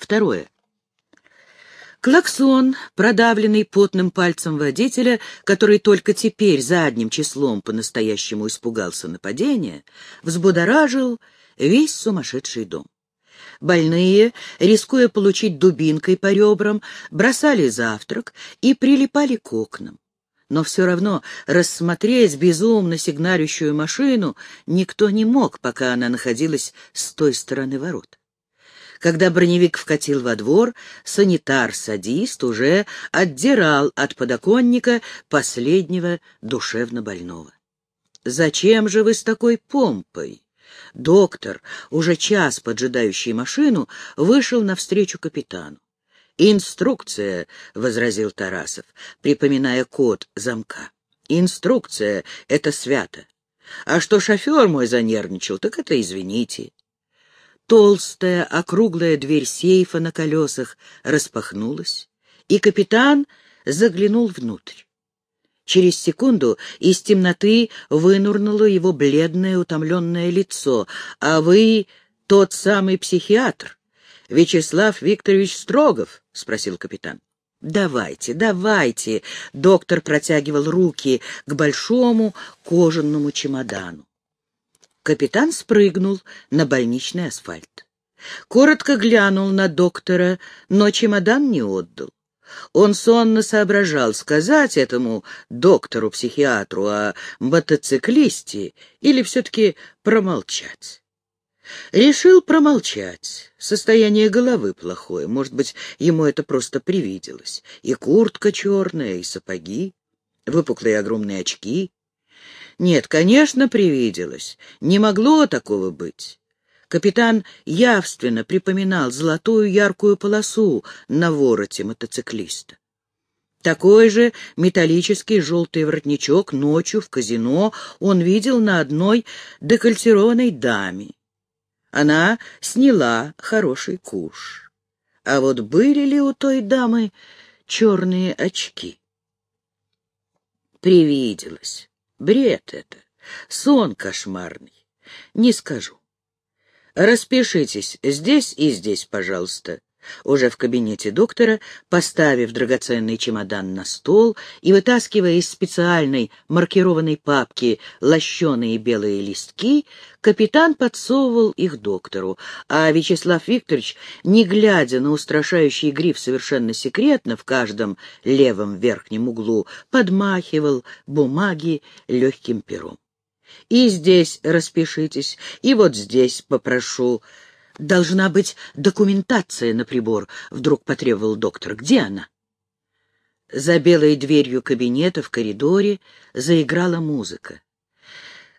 Второе. Клаксон, продавленный потным пальцем водителя, который только теперь задним числом по-настоящему испугался нападения, взбудоражил весь сумасшедший дом. Больные, рискуя получить дубинкой по ребрам, бросали завтрак и прилипали к окнам. Но все равно рассмотреть безумно сигналющую машину никто не мог, пока она находилась с той стороны ворот. Когда броневик вкатил во двор, санитар-садист уже отдирал от подоконника последнего душевно больного. «Зачем же вы с такой помпой?» Доктор, уже час поджидающий машину, вышел навстречу капитану. «Инструкция», — возразил Тарасов, припоминая код замка. «Инструкция — это свято. А что шофер мой занервничал, так это извините». Толстая, округлая дверь сейфа на колесах распахнулась, и капитан заглянул внутрь. Через секунду из темноты вынурнуло его бледное, утомленное лицо. «А вы тот самый психиатр, Вячеслав Викторович Строгов?» — спросил капитан. «Давайте, давайте!» — доктор протягивал руки к большому кожаному чемодану. Капитан спрыгнул на больничный асфальт. Коротко глянул на доктора, но чемодан не отдал. Он сонно соображал, сказать этому доктору-психиатру о мотоциклисте или все-таки промолчать. Решил промолчать. Состояние головы плохое. Может быть, ему это просто привиделось. И куртка черная, и сапоги, выпуклые огромные очки. Нет, конечно, привиделось. Не могло такого быть. Капитан явственно припоминал золотую яркую полосу на вороте мотоциклиста. Такой же металлический желтый воротничок ночью в казино он видел на одной декольтированной даме. Она сняла хороший куш. А вот были ли у той дамы черные очки? Привиделось. Бред это, сон кошмарный. Не скажу. Распишитесь здесь и здесь, пожалуйста. Уже в кабинете доктора, поставив драгоценный чемодан на стол и вытаскивая из специальной маркированной папки лощеные белые листки, капитан подсовывал их доктору, а Вячеслав Викторович, не глядя на устрашающий гриф совершенно секретно в каждом левом верхнем углу, подмахивал бумаги легким пером. «И здесь распишитесь, и вот здесь попрошу». «Должна быть документация на прибор», — вдруг потребовал доктор. «Где она?» За белой дверью кабинета в коридоре заиграла музыка.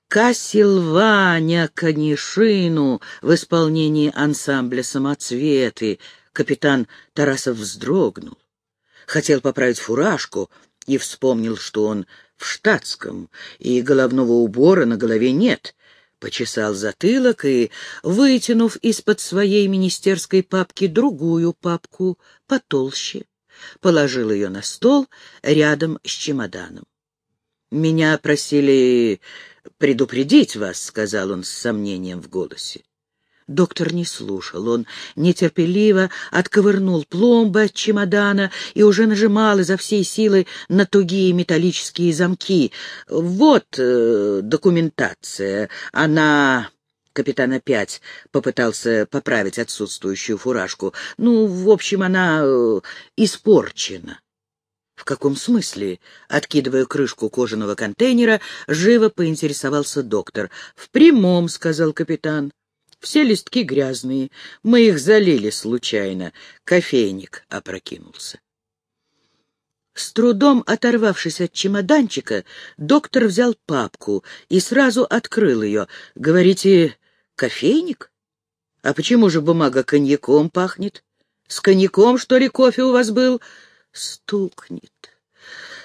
«Кассилваня Канишину» в исполнении ансамбля «Самоцветы» капитан Тарасов вздрогнул. Хотел поправить фуражку и вспомнил, что он в штатском, и головного убора на голове нет почесал затылок и, вытянув из-под своей министерской папки другую папку, потолще, положил ее на стол рядом с чемоданом. «Меня просили предупредить вас», — сказал он с сомнением в голосе. Доктор не слушал. Он нетерпеливо отковырнул пломбы от чемодана и уже нажимал изо всей силы на тугие металлические замки. «Вот э, документация. Она...» Капитан опять попытался поправить отсутствующую фуражку. «Ну, в общем, она э, испорчена». «В каком смысле?» — откидывая крышку кожаного контейнера, живо поинтересовался доктор. «В прямом», — сказал капитан. Все листки грязные, мы их залили случайно. Кофейник опрокинулся. С трудом оторвавшись от чемоданчика, доктор взял папку и сразу открыл ее. «Говорите, кофейник? А почему же бумага коньяком пахнет? С коньяком, что ли, кофе у вас был?» «Стукнет,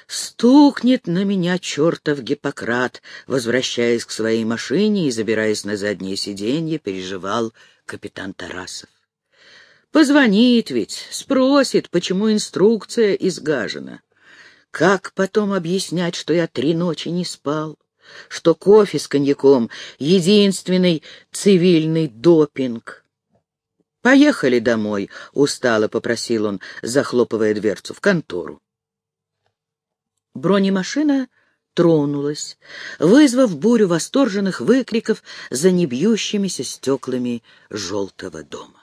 Стукнет на меня чертов Гиппократ, возвращаясь к своей машине и забираясь на заднее сиденье, переживал капитан Тарасов. Позвонит ведь, спросит, почему инструкция изгажена. Как потом объяснять, что я три ночи не спал? Что кофе с коньяком — единственный цивильный допинг? «Поехали домой», — устало попросил он, захлопывая дверцу в контору. Бронемашина тронулась, вызвав бурю восторженных выкриков за небьющимися стеклами желтого дома.